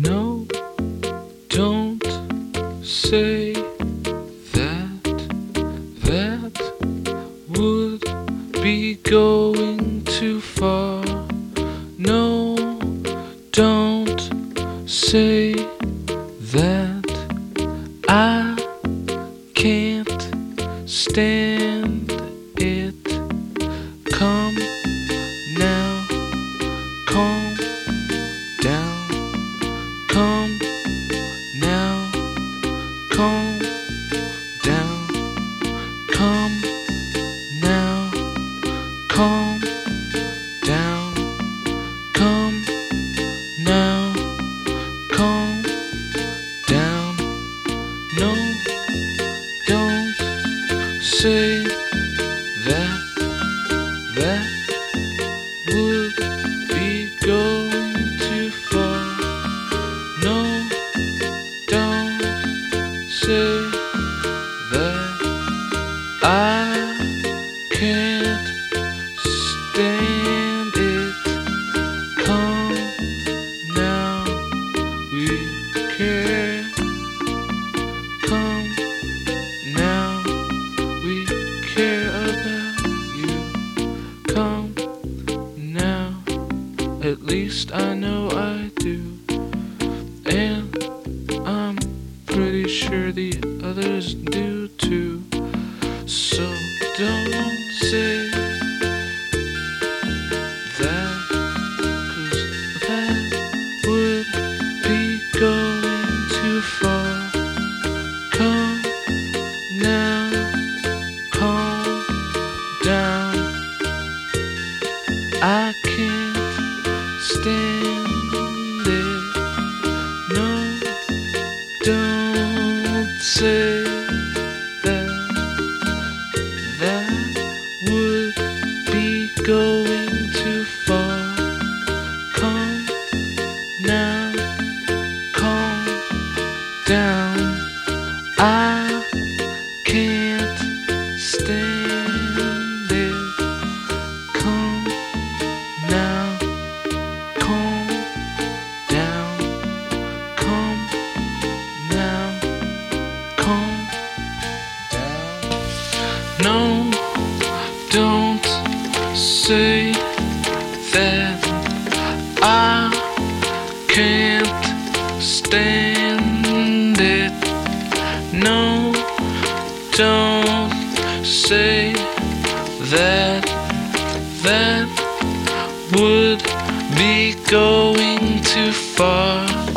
No, don't say that. That would be going too far. No, don't say that. I can't stand it. Come now, calm calm down. Come now, calm down. Come now, calm down. No, don't say can't stand it. Come now, we care. Come now, we care about you. Come now, at least I know I do. And I'm pretty sure the others do too. So don't say that, that would be going too far. Come now, calm down. I can't stand it. No, don't That No, don't say that I can't stand it. No, don't say that that would be going too far.